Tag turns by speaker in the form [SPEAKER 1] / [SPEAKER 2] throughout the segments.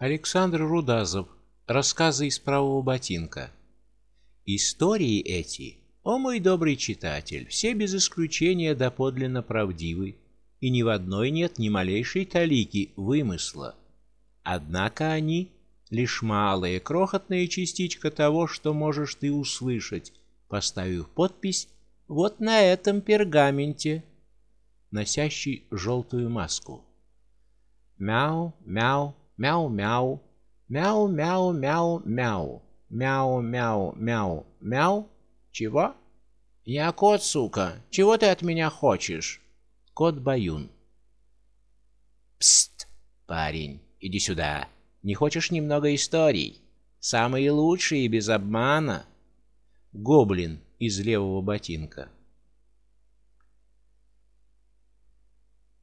[SPEAKER 1] Александр Рудазов. Рассказы из правого ботинка. Истории эти, о мой добрый читатель, все без исключения доподлинно правдивы, и ни в одной нет ни малейшей талики вымысла. Однако они лишь малая крохотная частичка того, что можешь ты услышать, поставив подпись вот на этом пергаменте, носящий желтую маску. Мяу, мяу, мяу-мяу, мяу-мяу-мяу-мяу, мяу-мяу-мяу-мяу. Чего? Я кот, сука. Чего ты от меня хочешь? Кот Баюн. Пст, парень, иди сюда. Не хочешь немного историй? Самые лучшие без обмана. Гоблин из левого ботинка.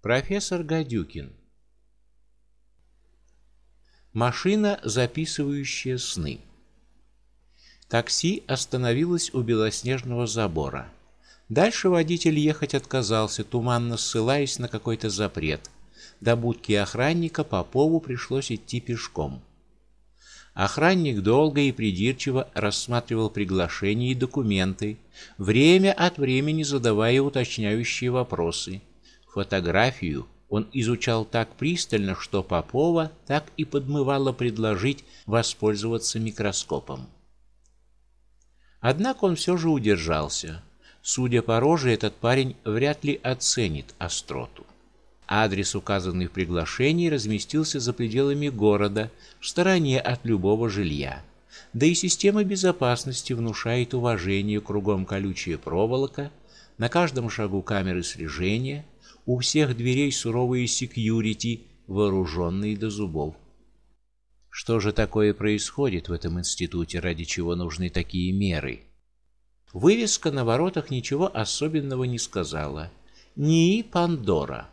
[SPEAKER 1] Профессор Гадюкин Машина, записывающая сны. Такси остановилось у белоснежного забора. Дальше водитель ехать отказался, туманно ссылаясь на какой-то запрет. До будки охранника Попову пришлось идти пешком. Охранник долго и придирчиво рассматривал приглашения и документы, время от времени задавая уточняющие вопросы. Фотографию он изучал так пристально, что Попова так и подмывало предложить воспользоваться микроскопом. Однако он все же удержался. Судя по роже, этот парень вряд ли оценит остроту. Адрес, указанный в приглашении, разместился за пределами города, в стороне от любого жилья. Да и система безопасности внушает уважение, кругом колючая проволока, на каждом шагу камеры слежения, у всех дверей суровые секьюрити, вооруженные до зубов. Что же такое происходит в этом институте, ради чего нужны такие меры? Вывеска на воротах ничего особенного не сказала. НИИ Пандора.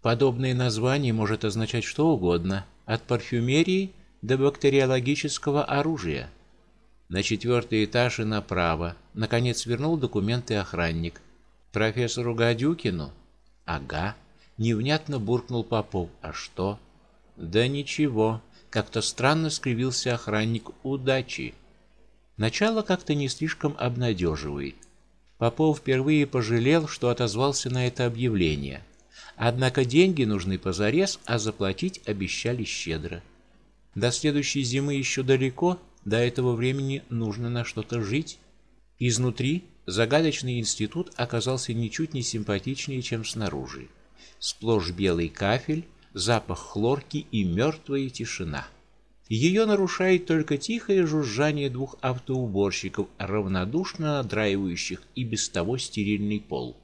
[SPEAKER 1] Подобное название может означать что угодно, от парфюмерии до бактериологического оружия. На четвертый этаж и направо. Наконец вернул документы охранник. Профессору Гадюкину? Ага. Невнятно буркнул Попов. А что? Да ничего. Как-то странно скривился охранник. Удачи. Начало как-то не слишком обнадеживает. Попов впервые пожалел, что отозвался на это объявление. Однако деньги нужны позарез, а заплатить обещали щедро. До следующей зимы еще далеко, до этого времени нужно на что-то жить. Изнутри загадочный институт оказался ничуть не симпатичнее, чем снаружи. Сплошь белый кафель, запах хлорки и мертвая тишина. Ее нарушает только тихое жужжание двух автоуборщиков, равнодушно надраивающих и без того стерильный пол.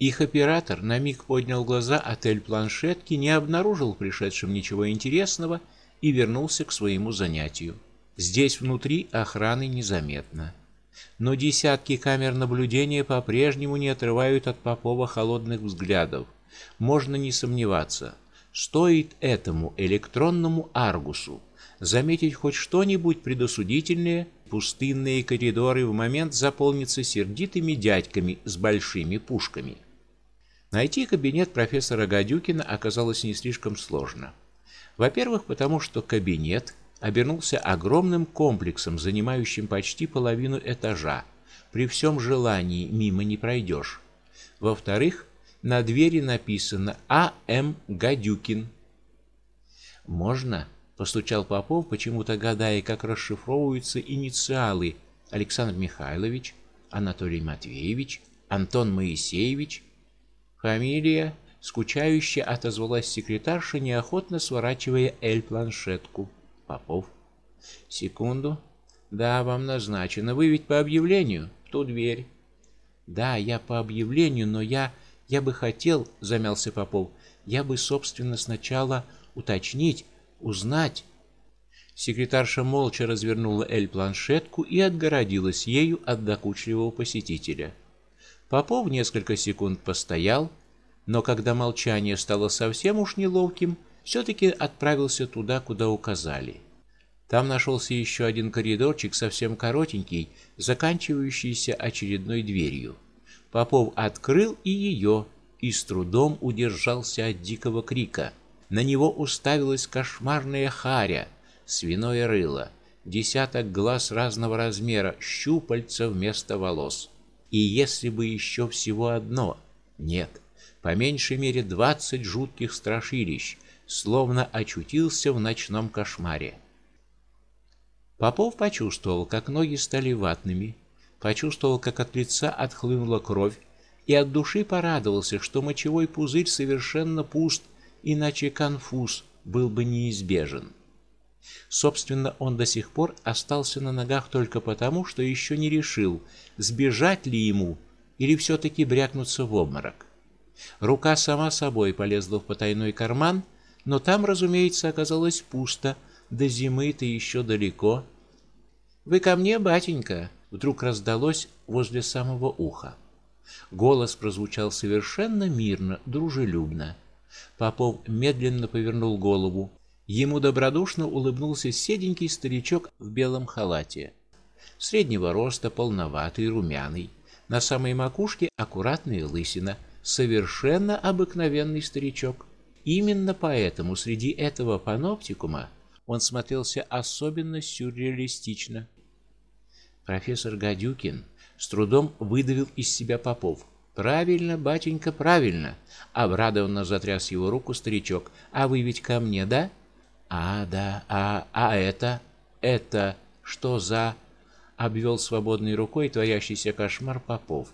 [SPEAKER 1] Их оператор на миг поднял глаза от эль-планшетки, не обнаружил пришедшим ничего интересного и вернулся к своему занятию. Здесь внутри охраны незаметно. Но десятки камер наблюдения по-прежнему не отрывают от Попова холодных взглядов. Можно не сомневаться, стоит этому электронному аргусу заметить хоть что-нибудь предосудительное, пустынные коридоры в момент заполнятся сердитыми дядьками с большими пушками. Найти кабинет профессора Гадюкина оказалось не слишком сложно. Во-первых, потому что кабинет обернулся огромным комплексом, занимающим почти половину этажа. При всем желании мимо не пройдешь. Во-вторых, на двери написано А.М. Гадюкин. Можно, постучал Попов, почему-то гадая, как расшифровываются инициалы Александр Михайлович, Анатолий Матвеевич, Антон Моисеевич Фамилия, скучающе отозвалась секретарша, неохотно сворачивая эль-планшетку. Попов. Секунду. Да, вам назначено. Вы ведь по объявлению в ту дверь. Да, я по объявлению, но я я бы хотел, замялся Попов. Я бы, собственно, сначала уточнить, узнать. Секретарша молча развернула эль-планшетку и отгородилась ею от докучливого посетителя. Попов несколько секунд постоял, но когда молчание стало совсем уж неловким, все таки отправился туда, куда указали. Там нашелся еще один коридорчик, совсем коротенький, заканчивающийся очередной дверью. Попов открыл и ее, и с трудом удержался от дикого крика. На него уставилась кошмарная харя, свиное рыло, десяток глаз разного размера, щупальца вместо волос. И если бы еще всего одно, нет, по меньшей мере двадцать жутких страшилищ, словно очутился в ночном кошмаре. Попов почувствовал, как ноги стали ватными, почувствовал, как от лица отхлынула кровь, и от души порадовался, что мочевой пузырь совершенно пуст, иначе конфуз был бы неизбежен. Собственно, он до сих пор остался на ногах только потому, что еще не решил, сбежать ли ему или все таки брякнуться в обморок. Рука сама собой полезла в потайной карман, но там, разумеется, оказалось пусто. До зимы-то еще далеко. Вы ко мне, батенька, вдруг раздалось возле самого уха. Голос прозвучал совершенно мирно, дружелюбно. Попов медленно повернул голову. Ему добродушно улыбнулся седенький старичок в белом халате. Среднего роста, полноватый, румяный. На самой макушке аккуратная лысина, совершенно обыкновенный старичок. Именно поэтому среди этого паноптикума он смотрелся особенно сюрреалистично. Профессор Гадюкин с трудом выдавил из себя Попов. Правильно, батенька, правильно. Обрадованно затряс его руку старичок. А вы ведь ко мне, да? А, да. А, а это? Это что за обвел свободной рукой творящийся кошмар Попов.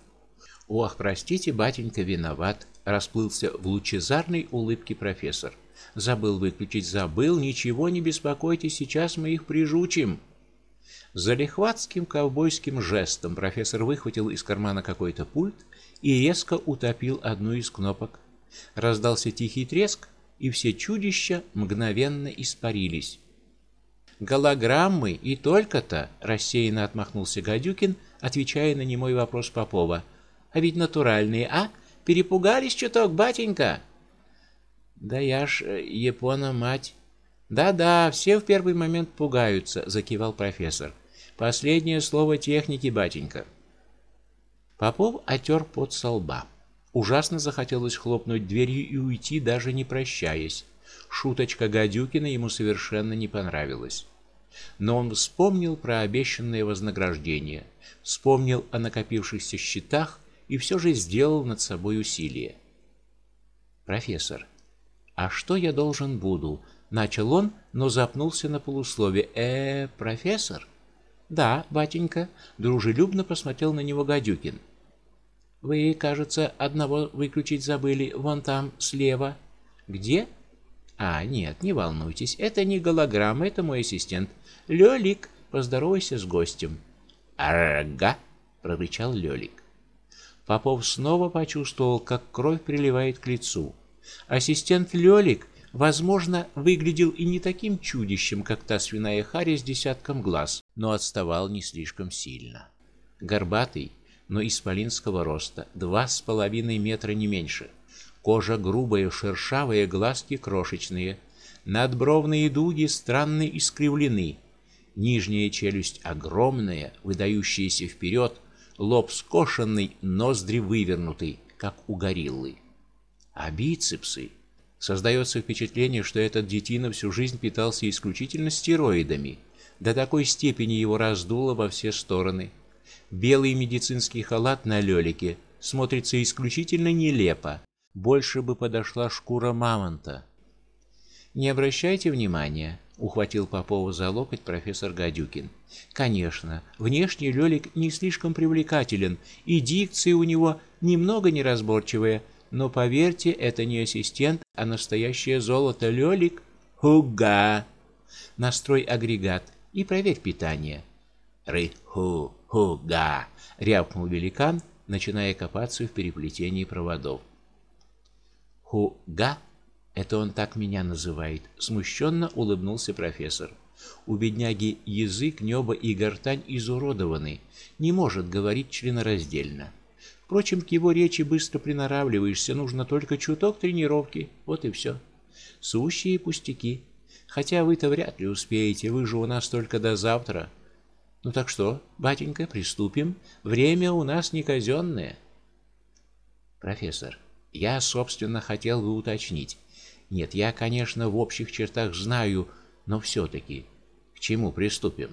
[SPEAKER 1] Ох, простите, батенька, виноват, расплылся в лучезарной улыбке профессор. Забыл выключить, забыл, ничего не беспокойтесь, сейчас мы их прижучим. Залихватским ковбойским жестом профессор выхватил из кармана какой-то пульт и резко утопил одну из кнопок. Раздался тихий треск, и все чудища мгновенно испарились. Голограммы и только-то, рассеянно отмахнулся Гадюкин, отвечая на немой вопрос Попова. А ведь натуральные, а? Перепугались чуток, батенька. Да я ж э, Япона мать. Да-да, все в первый момент пугаются, закивал профессор. Последнее слово техники, батенька. Попов отер пот со лба. Ужасно захотелось хлопнуть дверью и уйти, даже не прощаясь. Шуточка Гадюкина ему совершенно не понравилась. Но он вспомнил про обещанное вознаграждение, вспомнил о накопившихся счетах и все же сделал над собой усилие. Профессор, а что я должен буду? начал он, но запнулся на полуслове. Э, профессор? Да, батенька, дружелюбно посмотрел на него Гадюкин. Вы, кажется, одного выключить забыли, вон там слева. Где? А, нет, не волнуйтесь, это не голограмма, это мой ассистент. Лёлик, поздоровайся с гостем. Ага, прорычал Лёлик. Попов снова почувствовал, как кровь приливает к лицу. Ассистент Лёлик, возможно, выглядел и не таким чудищем, как та свиная харя с десятком глаз, но отставал не слишком сильно. Горбатый, но исполинского роста, два с половиной метра не меньше. Кожа грубая, шершавая, глазки крошечные. Надбровные дуги странно искривлены. Нижняя челюсть огромная, выдающаяся вперед, лоб скошенный, ноздри вывернуты, как у гориллы. А бицепсы Создается впечатление, что этот детина всю жизнь питался исключительно стероидами. До такой степени его раздуло во все стороны. Белый медицинский халат на лёлике смотрится исключительно нелепо. Больше бы подошла шкура мамонта. Не обращайте внимания, ухватил Попова за локоть профессор Гадюкин. Конечно, внешний лёлик не слишком привлекателен, и дикция у него немного неразборчивая, но поверьте, это не ассистент, а настоящее золото лёлик. Хуга. Настрой агрегат и проверь питание. Ры-ху. «Хуга!» — рявкнул великан, начиная копаться в переплетении проводов. «Хуга?» — это он так меня называет, — смущенно улыбнулся профессор. У бедняги язык, небо и гортань изуродованы, не может говорить членораздельно. Впрочем, к его речи быстро приноравливаешься, нужно только чуток тренировки, вот и все. Сущие пустяки. Хотя вы-то вряд ли успеете, вы же у нас только до завтра. Ну так что, батенька, приступим. Время у нас не казенное. Профессор, я, собственно, хотел бы уточнить. Нет, я, конечно, в общих чертах знаю, но все таки К чему приступим?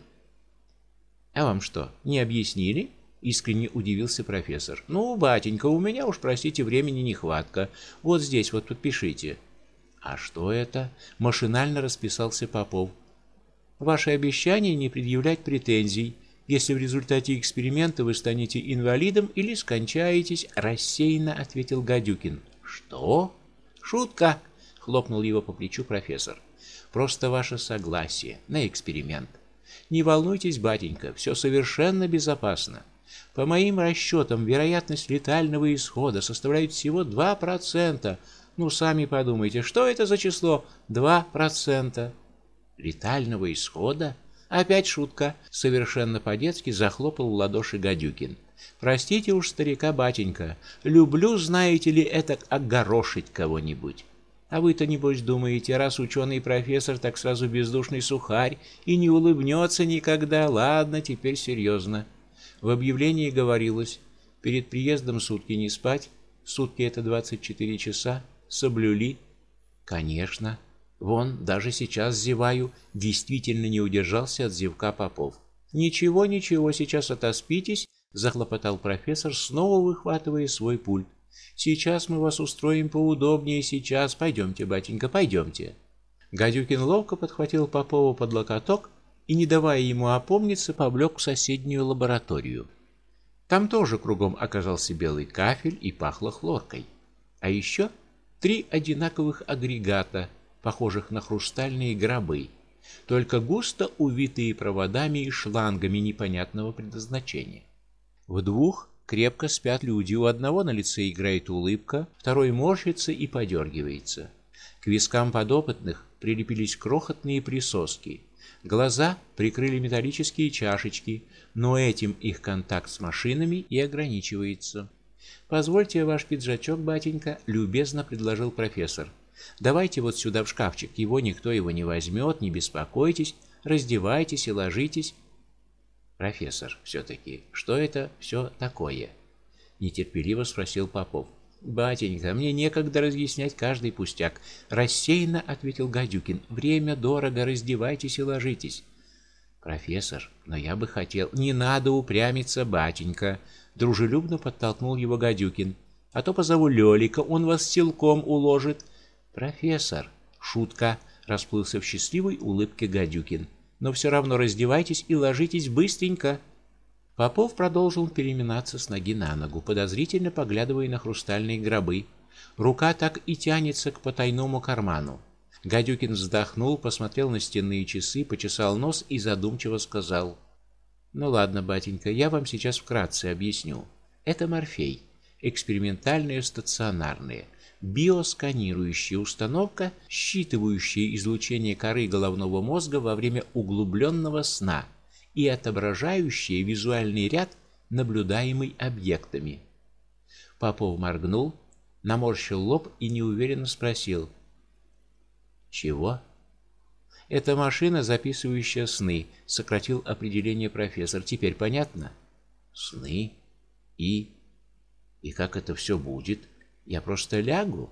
[SPEAKER 1] А вам что, не объяснили? Искренне удивился профессор. Ну, батенька, у меня уж, простите, времени нехватка. Вот здесь вот подпишите. А что это? Машинально расписался Попов. Ваше обещание не предъявлять претензий, если в результате эксперимента вы станете инвалидом или скончаетесь, рассеянно ответил Гадюкин. Что? Шутка, хлопнул его по плечу профессор. Просто ваше согласие на эксперимент. Не волнуйтесь, батенька, все совершенно безопасно. По моим расчетам, вероятность летального исхода составляет всего 2%. Ну, сами подумайте, что это за число 2%? Летального исхода? Опять шутка. Совершенно по-детски захлопал в ладоши Гадюкин. Простите уж старика батенька, люблю, знаете ли, это огорошить кого-нибудь. А вы-то небось думаете, раз ученый профессор, так сразу бездушный сухарь и не улыбнется никогда. Ладно, теперь серьезно. В объявлении говорилось: перед приездом сутки не спать. Сутки это 24 часа. Соблюли? Конечно. Вон, даже сейчас зеваю, действительно не удержался от зевка Попов. Ничего, ничего, сейчас отоспитесь, захлопотал профессор, снова выхватывая свой пульт. Сейчас мы вас устроим поудобнее, сейчас пойдемте, батенька, пойдемте. Гадюкин ловко подхватил Попова под локоток и, не давая ему опомниться, повлек в соседнюю лабораторию. Там тоже кругом оказался белый кафель и пахло хлоркой. А еще три одинаковых агрегата, похожих на хрустальные гробы, только густо увитые проводами и шлангами непонятного предназначения. В двух крепко спят люди, у одного на лице играет улыбка, второй морщится и подергивается. К вискам подопытных прилепились крохотные присоски. Глаза прикрыли металлические чашечки, но этим их контакт с машинами и ограничивается. Позвольте ваш пиджачок, батенька, любезно предложил профессор. Давайте вот сюда в шкафчик, его никто его не возьмет, не беспокойтесь, раздевайтесь и ложитесь. Профессор, все таки что это все такое? нетерпеливо спросил Попов. Батенька, мне некогда разъяснять каждый пустяк, рассеянно ответил Гадюкин. Время дорого, раздевайтесь и ложитесь. Профессор, но я бы хотел. Не надо упрямиться, батенька, дружелюбно подтолкнул его Гадюкин. А то позову Лёлика, он вас силком уложит. Профессор, шутка, расплылся в счастливой улыбке Гадюкин. Но все равно раздевайтесь и ложитесь быстренько. Попов продолжил переминаться с ноги на ногу, подозрительно поглядывая на хрустальные гробы. Рука так и тянется к потайному карману. Гадюкин вздохнул, посмотрел на стенные часы, почесал нос и задумчиво сказал: "Ну ладно, батенька, я вам сейчас вкратце объясню. Это морфей, экспериментальная стационарная биосканирующая установка, считывающая излучение коры головного мозга во время углубленного сна и отображающая визуальный ряд, наблюдаемый объектами. Попов моргнул, наморщил лоб и неуверенно спросил: "Чего?" "Это машина, записывающая сны", сократил определение профессор. "Теперь понятно?" "Сны и и как это все будет?" Я просто лягу,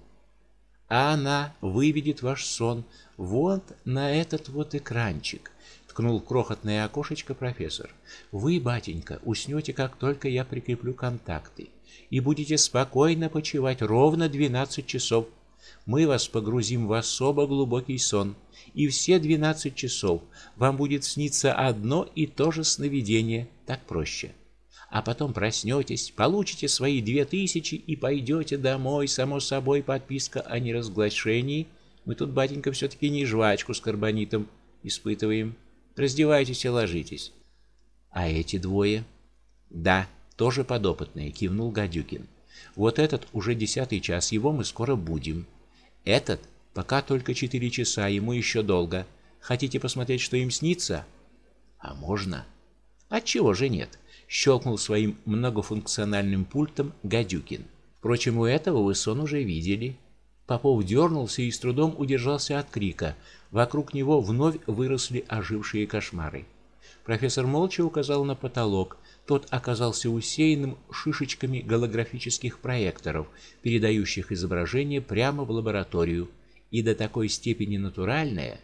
[SPEAKER 1] а она выведет ваш сон вот на этот вот экранчик. Ткнул крохотное окошечко профессор. Вы, батенька, уснете, как только я прикреплю контакты, и будете спокойно почивать ровно 12 часов. Мы вас погрузим в особо глубокий сон, и все 12 часов вам будет сниться одно и то же сновидение, так проще а потом проснетесь, получите свои две тысячи и пойдете домой, само собой, подписка о неразглашении. Мы тут, батенька, все таки не жвачку с карбонитом испытываем. Раздевайтесь и ложитесь. А эти двое? Да, тоже подопытные, кивнул Гадюкин. Вот этот уже десятый час, его мы скоро будем. Этот пока только четыре часа, ему еще долго. Хотите посмотреть, что им снится? А можно? Отчего же нет? Щелкнул своим многофункциональным пультом Гадюкин. Впрочем, у этого вы сон уже видели. Попов дернулся и с трудом удержался от крика. Вокруг него вновь выросли ожившие кошмары. Профессор молча указал на потолок. Тот оказался усеянным шишечками голографических проекторов, передающих изображение прямо в лабораторию, и до такой степени натуральное,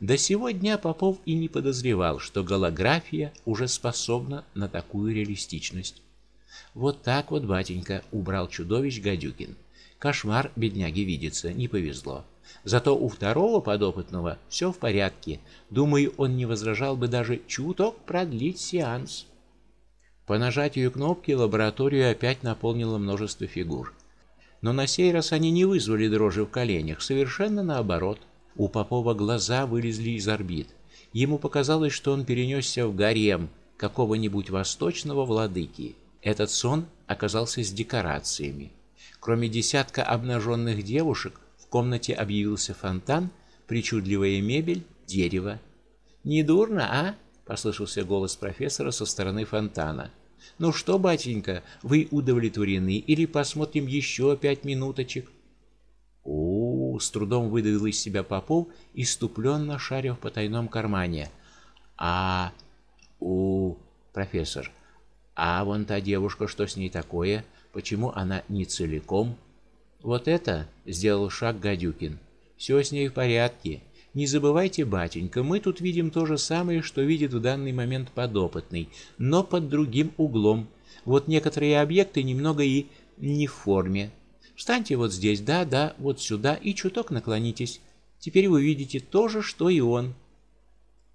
[SPEAKER 1] До сего дня Попов и не подозревал, что голография уже способна на такую реалистичность. Вот так вот, батенька, убрал чудовищ Гадюкин. Кошмар бедняги видится, не повезло. Зато у второго подопытного все в порядке. Думаю, он не возражал бы даже чуток продлить сеанс. По нажатию кнопки лабораторию опять наполнило множество фигур. Но на сей раз они не вызвали дрожи в коленях, совершенно наоборот. У Попова глаза вылезли из орбит. Ему показалось, что он перенесся в гарем какого-нибудь восточного владыки. Этот сон оказался с декорациями. Кроме десятка обнаженных девушек, в комнате объявился фонтан, причудливая мебель, дерево. "Недурно, а?" послышался голос профессора со стороны фонтана. "Ну что, батенька, вы удовлетворены или посмотрим еще пять минуточек?" У, с трудом выдавил из себя Попов, иступленно шаря в потайном кармане. А у профессор, а вон та девушка, что с ней такое? Почему она не целиком? Вот это сделал шаг Гадюкин. Все с ней в порядке. Не забывайте, батенька, мы тут видим то же самое, что видит в данный момент подопытный, но под другим углом. Вот некоторые объекты немного и не в форме. Встаньте вот здесь, да, да, вот сюда и чуток наклонитесь. Теперь вы видите то же, что и он.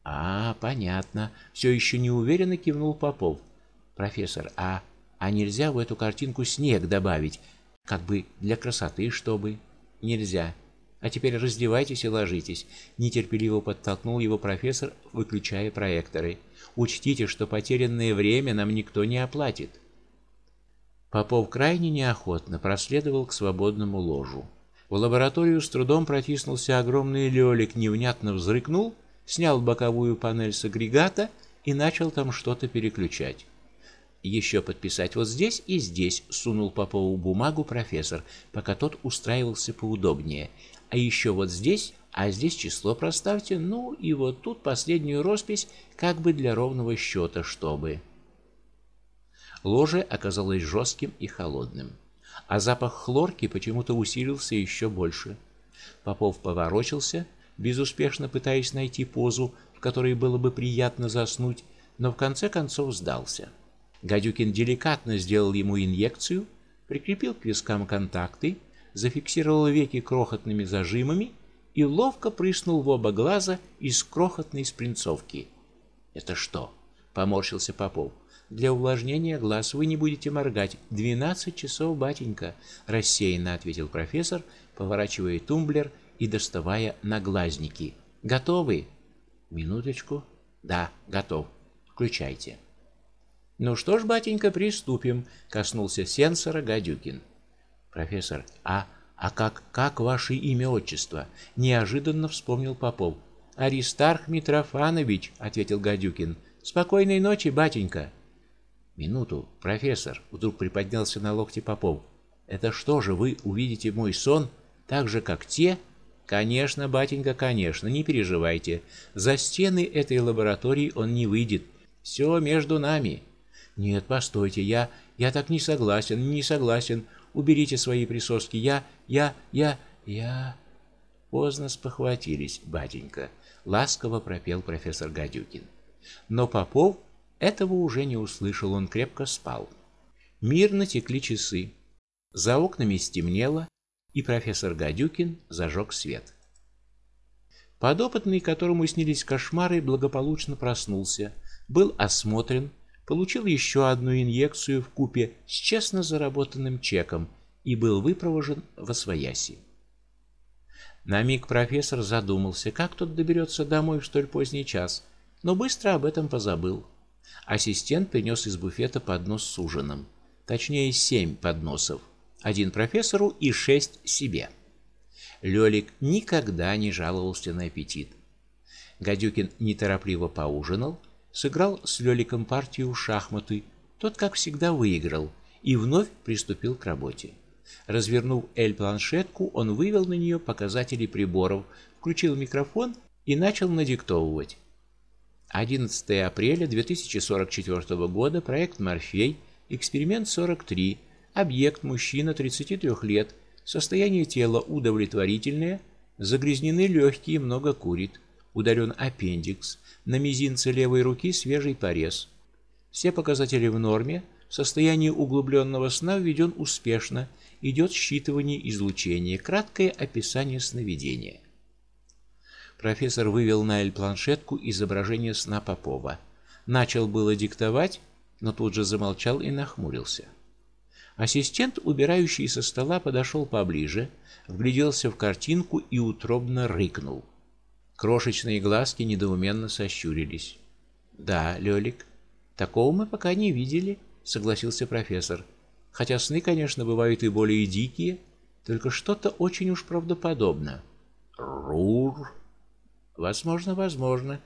[SPEAKER 1] А, понятно. Все еще неуверенно кивнул Попов. Профессор, а а нельзя в эту картинку снег добавить, как бы для красоты, чтобы? Нельзя. А теперь раздевайтесь и ложитесь, нетерпеливо подтолкнул его профессор, выключая проекторы. Учтите, что потерянное время нам никто не оплатит. Попов крайне неохотно проследовал к свободному ложу. В лабораторию с трудом протиснулся огромный лёлик, невнятно взрыкнул, снял боковую панель с агрегата и начал там что-то переключать. Еще подписать вот здесь и здесь, сунул Попову бумагу профессор, пока тот устраивался поудобнее. А еще вот здесь, а здесь число проставьте, ну и вот тут последнюю роспись, как бы для ровного счета, чтобы. Ложе оказалось жестким и холодным, а запах хлорки почему-то усилился еще больше. Попов поворочился, безуспешно пытаясь найти позу, в которой было бы приятно заснуть, но в конце концов сдался. Гадюкин деликатно сделал ему инъекцию, прикрепил к вискам контакты, зафиксировал веки крохотными зажимами и ловко прыснул в оба глаза из крохотной спринцовки. Это что? поморщился Попов. Для увлажнения глаз вы не будете моргать. Двенадцать часов, батенька, рассеянно ответил профессор, поворачивая тумблер и доставая наглазники. Готовы? Минуточку. Да, готов. Включайте. Ну что ж, батенька, приступим, коснулся сенсора Гадюкин. Профессор, а а как как ваше имя отчество? неожиданно вспомнил Попов. Аристарх Митрофанович, ответил Гадюкин. Спокойной ночи, батенька. Минуту, профессор, вдруг приподнялся на локте Попов. Это что же вы увидите мой сон так же как те? Конечно, батенька, конечно, не переживайте. За стены этой лаборатории он не выйдет. Все между нами. Нет, постойте, я я так не согласен, не согласен. Уберите свои присоски. Я я я я Поздно спохватились, батенька, ласково пропел профессор Гадюкин. Но Попов этого уже не услышал, он крепко спал. Мирно текли часы. За окнами стемнело, и профессор Гадюкин зажег свет. Подопытный, которому снились кошмары, благополучно проснулся, был осмотрен, получил еще одну инъекцию в купе с честно заработанным чеком и был выпровожен в Освояси. На миг профессор задумался, как тот доберется домой в столь поздний час, но быстро об этом позабыл. Ассистент принес из буфета поднос с ужином, точнее семь подносов, один профессору и шесть себе. Лёлик никогда не жаловался на аппетит. Гадюкин неторопливо поужинал, сыграл с Лёликом партию в шахматы. Тот, как всегда, выиграл и вновь приступил к работе. Развернув эль-планшетку, он вывел на нее показатели приборов, включил микрофон и начал надиктовывать. 11 апреля 2044 года, проект Морфей, эксперимент 43, объект мужчина 33 лет, состояние тела удовлетворительное, загрязнены легкие, много курит. удален аппендикс, на мизинце левой руки свежий порез. Все показатели в норме, состояние углубленного сна введен успешно, идет считывание излучения, краткое описание сновидения. Профессор вывел на эль-планшетку изображение сна Попова. Начал было диктовать, но тут же замолчал и нахмурился. Ассистент, убирающий со стола, подошел поближе, вгляделся в картинку и утробно рыкнул. Крошечные глазки недоуменно сощурились. "Да, Лёлик, такого мы пока не видели", согласился профессор. "Хотя сны, конечно, бывают и более дикие, только что-то очень уж правдоподобно". Рур. Возможно, возможно,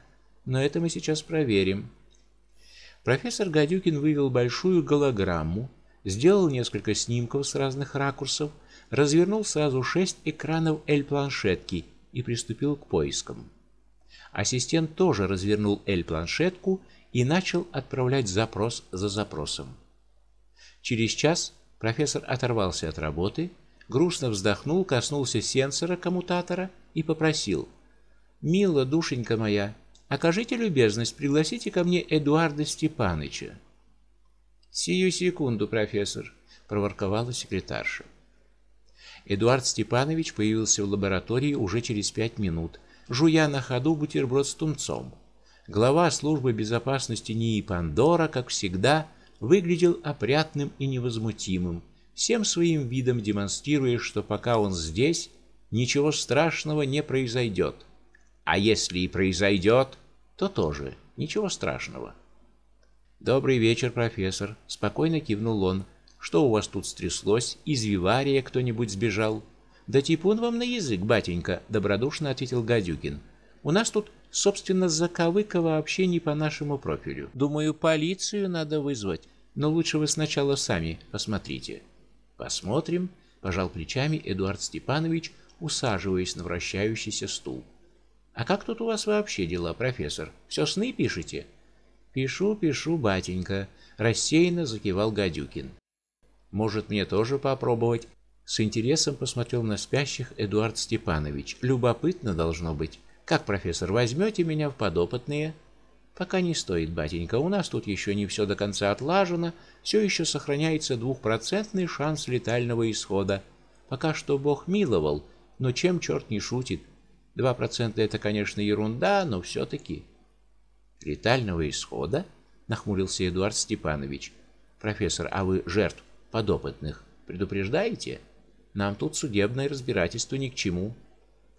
[SPEAKER 1] но это мы сейчас проверим. Профессор Гадюкин вывел большую голограмму, сделал несколько снимков с разных ракурсов, развернул сразу шесть экранов L-планшетки и приступил к поискам. Ассистент тоже развернул L-планшетку и начал отправлять запрос за запросом. Через час профессор оторвался от работы, грустно вздохнул, коснулся сенсора коммутатора и попросил: "Мила душенька моя, окажите любезность, пригласите ко мне Эдуарда Степаныча". "Сию секунду, профессор", проворковала секретарша. Эдуард Степанович появился в лаборатории уже через пять минут, жуя на ходу бутерброд с тунцом. Глава службы безопасности НИИ Пандора, как всегда, выглядел опрятным и невозмутимым, всем своим видом демонстрируя, что пока он здесь, ничего страшного не произойдет. А если и произойдет, то тоже ничего страшного. Добрый вечер, профессор, спокойно кивнул он. Что у вас тут стряслось? Из вивария кто-нибудь сбежал? Да типун вам на язык, батенька, добродушно ответил Гадюкин. У нас тут, собственно, заковыка вообще не по нашему профилю. Думаю, полицию надо вызвать, но лучше вы сначала сами посмотрите. Посмотрим, пожал плечами Эдуард Степанович, усаживаясь на вращающийся стул. А как тут у вас вообще дела, профессор? Все сны пишете? Пишу, пишу, батенька, рассеянно закивал Гадюкин. Может, мне тоже попробовать? С интересом посмотрел на спящих Эдуард Степанович. Любопытно должно быть. Как, профессор, возьмете меня в подопытные? Пока не стоит, батенька. У нас тут еще не все до конца отлажено, все еще сохраняется двухпроцентный шанс летального исхода. Пока что Бог миловал, но чем черт не шутит? Два процента это, конечно, ерунда, но все таки Летального исхода? нахмурился Эдуард Степанович. Профессор, а вы жертв подопытных предупреждаете? Нам тут судебное разбирательство ни к чему.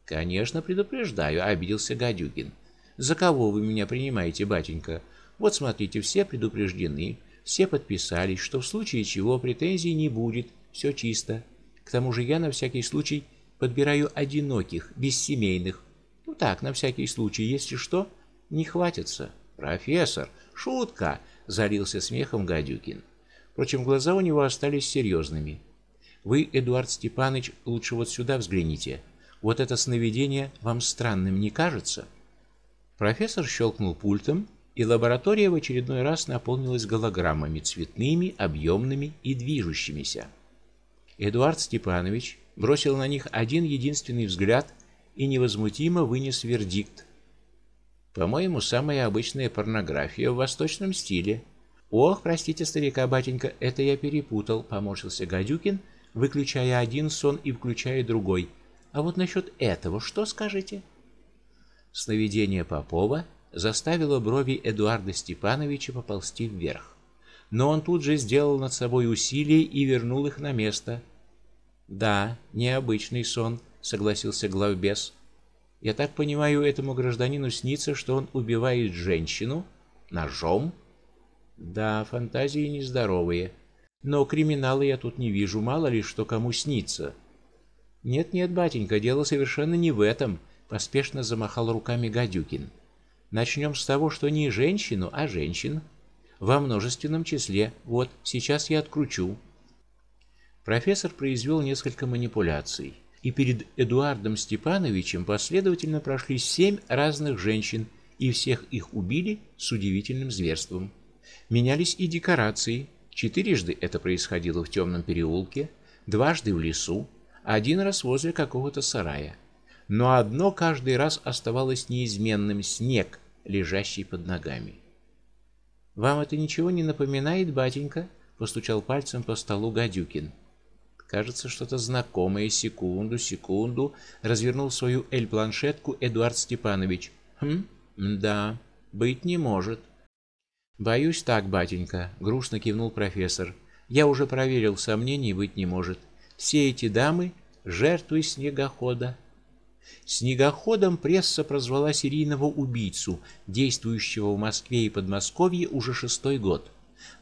[SPEAKER 1] Конечно, предупреждаю, обиделся Гадюкин. За кого вы меня принимаете, батенька? Вот смотрите, все предупреждены, все подписались, что в случае чего претензий не будет, все чисто. К тому же я на всякий случай подбираю одиноких, бессемейных. Ну так, на всякий случай, если что, не хватится. Профессор, шутка, залился смехом Гадюкин. Впрочем, глаза у него остались серьезными. Вы, Эдуард Степанович, лучше вот сюда взгляните. Вот это сновидение вам странным не кажется? Профессор щелкнул пультом, и лаборатория в очередной раз наполнилась голограммами цветными, объемными и движущимися. Эдуард Степанович бросил на них один единственный взгляд и невозмутимо вынес вердикт. По-моему, самая обычная порнография в восточном стиле. Ох, простите, старика батенька, это я перепутал, поморщился Гадюкин, выключая один сон и включая другой. А вот насчет этого что скажете? Сновидение Попова заставило брови Эдуарда Степановича поползти вверх. Но он тут же сделал над собой усилие и вернул их на место. Да, необычный сон, согласился главбес. Я так понимаю, этому гражданину снится, что он убивает женщину ножом да, фантазии нездоровые. Но криминала я тут не вижу, мало ли что кому снится. Нет, нет, батенька, дело совершенно не в этом, поспешно замахал руками Гадюкин. Начнем с того, что не женщину, а женщин во множественном числе. Вот, сейчас я откручу. Профессор произвел несколько манипуляций, и перед Эдуардом Степановичем последовательно прошли семь разных женщин, и всех их убили с удивительным зверством. Менялись и декорации. Четырежды это происходило в темном переулке, дважды в лесу, один раз возле какого-то сарая. но одно каждый раз оставалось неизменным снег, лежащий под ногами. Вам это ничего не напоминает, батенька? постучал пальцем по столу Гадюкин. Кажется, что-то знакомое. Секунду, секунду, развернул свою эль-планшетку Эдуард Степанович. Хм, да, быть не может. Боюсь так, батенька, грустно кивнул профессор. Я уже проверил, сомнений быть не может. Все эти дамы жертвы снегохода. Снегоходом пресса прозвала серийного убийцу, действующего в Москве и Подмосковье уже шестой год.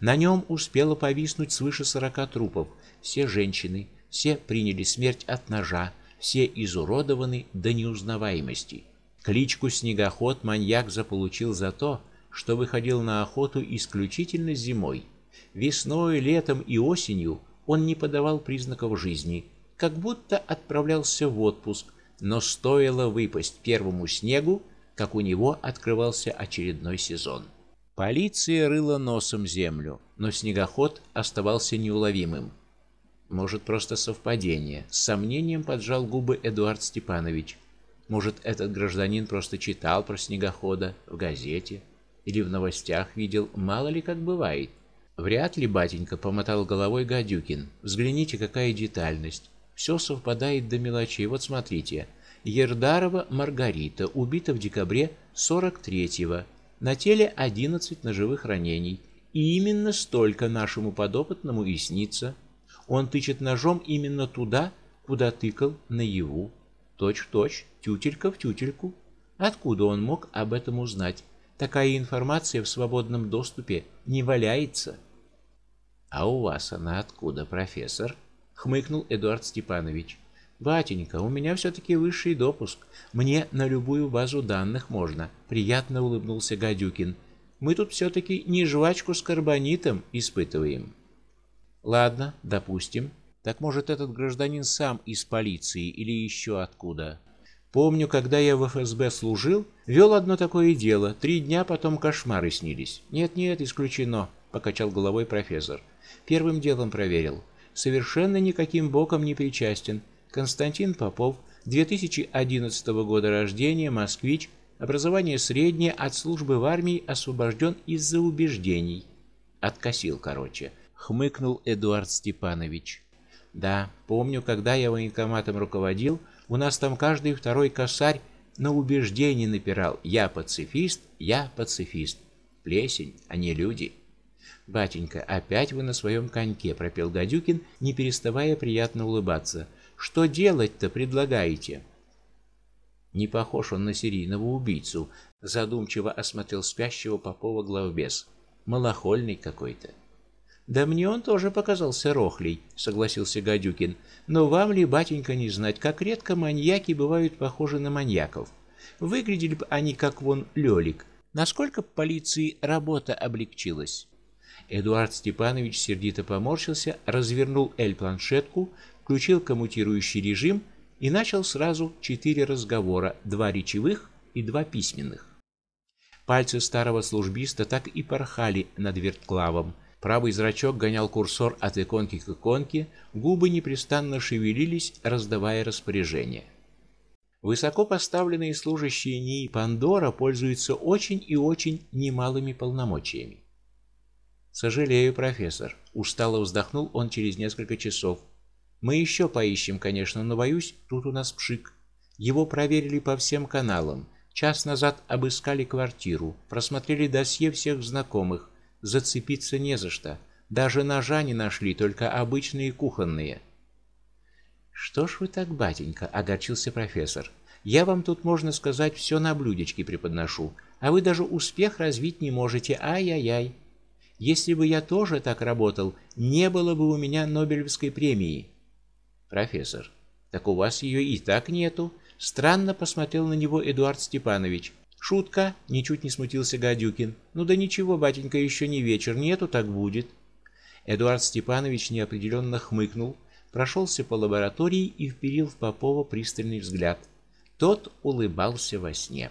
[SPEAKER 1] На нем успело повиснуть свыше сорока трупов. Все женщины, все приняли смерть от ножа, все изуродованы до неузнаваемости. Кличку Снегоход маньяк заполучил за то, что выходил на охоту исключительно зимой. Весной, летом и осенью он не подавал признаков жизни, как будто отправлялся в отпуск, но стоило выпасть первому снегу, как у него открывался очередной сезон. Полиция рыла носом землю, но снегоход оставался неуловимым. Может, просто совпадение? С сомнением поджал губы Эдуард Степанович. Может, этот гражданин просто читал про снегохода в газете или в новостях видел, мало ли как бывает. Вряд ли, батенька, помотал головой Гадюкин. Взгляните, какая детальность. Все совпадает до мелочей. Вот смотрите. Ердарова Маргарита убита в декабре 43-го на теле 11 ножевых ранений. И именно столько нашему подопытному и снится. Он тычет ножом именно туда, куда тыкал наяву. Точь-в-точь, тютелька в тютельку. Откуда он мог об этом узнать? Такая информация в свободном доступе не валяется. А у вас она откуда, профессор? хмыкнул Эдуард Степанович. Батенька, у меня все таки высший допуск. Мне на любую базу данных можно, приятно улыбнулся Гадюкин. Мы тут все таки не жвачку с карбонитом испытываем. Ладно, допустим. Так может этот гражданин сам из полиции или еще откуда? Помню, когда я в ФСБ служил, вел одно такое дело. Три дня потом кошмары снились. Нет, нет, исключено, покачал головой профессор. Первым делом проверил. Совершенно никаким боком не причастен. Константин Попов, 2011 года рождения, москвич, образование среднее, от службы в армии освобожден из-за убеждений. Откосил, короче, хмыкнул Эдуард Степанович. Да, помню, когда я военкоматом руководил, у нас там каждый второй косарь на убеждение напирал: "Я пацифист, я пацифист". Плесень, а не люди. Батенька, опять вы на своем коньке, пропел Гадюкин, не переставая приятно улыбаться. Что делать-то предлагаете? Не похож он на серийного убийцу, задумчиво осмотрел спящего Попова главбес. Малохольный какой-то. Да мне он тоже показался рохлей, согласился Гадюкин. Но вам ли, батенька, не знать, как редко маньяки бывают похожи на маньяков. Выглядели бы они как вон Лёлик. Насколько полиции работа облегчилась? Эдуард Степанович сердито поморщился, развернул эль-планшетку, включил коммутирующий режим и начал сразу четыре разговора, два речевых и два письменных. Пальцы старого службиста так и порхали над вертклавом. Правый зрачок гонял курсор от иконки к иконке, губы непрестанно шевелились, раздавая распоряжения. Высоко поставленные служащие НИИ Пандора пользуются очень и очень немалыми полномочиями. Сожалею, профессор, устало вздохнул он через несколько часов. Мы еще поищем, конечно, но боюсь, тут у нас пшик. Его проверили по всем каналам. Час назад обыскали квартиру, просмотрели досье всех знакомых. Зацепиться не за что. Даже ножа не нашли, только обычные кухонные. Что ж вы так, батенька, огорчился профессор. Я вам тут, можно сказать, все на блюдечке преподношу, а вы даже успех развить не можете. Ай-яй-яй. Если бы я тоже так работал, не было бы у меня Нобелевской премии. Профессор, так у вас ее и так нету, странно посмотрел на него Эдуард Степанович. Шутка, ничуть не смутился Гадюкин. Ну да ничего, батенька, еще не вечер, нету, так будет. Эдуард Степанович неопределенно хмыкнул, прошелся по лаборатории и вперил в Попова пристальный взгляд. Тот улыбался во сне.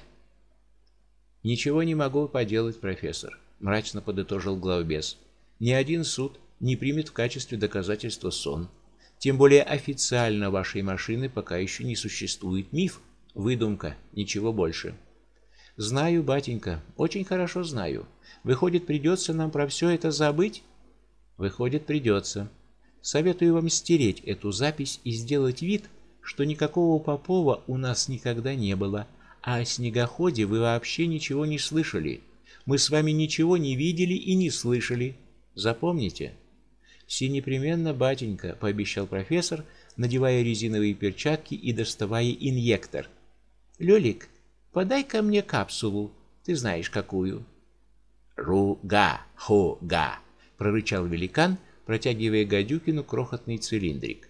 [SPEAKER 1] Ничего не могу поделать, профессор, мрачно подытожил главбес. Ни один суд не примет в качестве доказательства сон. Тем более официально вашей машины пока еще не существует миф Выдумка, ничего больше. Знаю, батенька, очень хорошо знаю. Выходит, придется нам про все это забыть? Выходит, придется. Советую вам стереть эту запись и сделать вид, что никакого Попова у нас никогда не было, а о снегоходе вы вообще ничего не слышали. Мы с вами ничего не видели и не слышали. Запомните? Все непременно, батенька, пообещал профессор, надевая резиновые перчатки и доставая инъектор. Лёлик, подай ко мне капсулу. Ты знаешь какую. Руга, хо-га, прорычал великан, протягивая Гадюкину крохотный цилиндрик.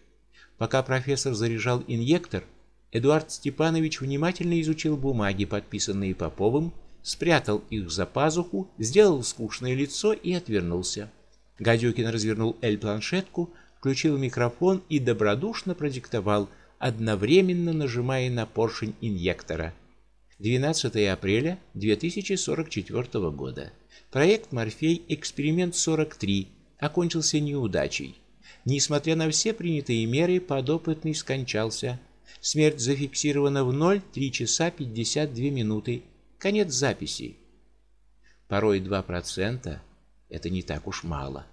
[SPEAKER 1] Пока профессор заряжал инъектор, Эдуард Степанович внимательно изучил бумаги, подписанные Поповым, спрятал их за пазуху, сделал скучное лицо и отвернулся. Гадюкин развернул эль-планшетку, включил микрофон и добродушно продиктовал, одновременно нажимая на поршень инъектора. 12 апреля 2044 года. Проект Морфей эксперимент 43 окончился неудачей. Несмотря на все принятые меры, подопытный скончался. Смерть зафиксирована в 0:3 часа 52 минуты. Конец записи. Порой 2% это не так уж мало.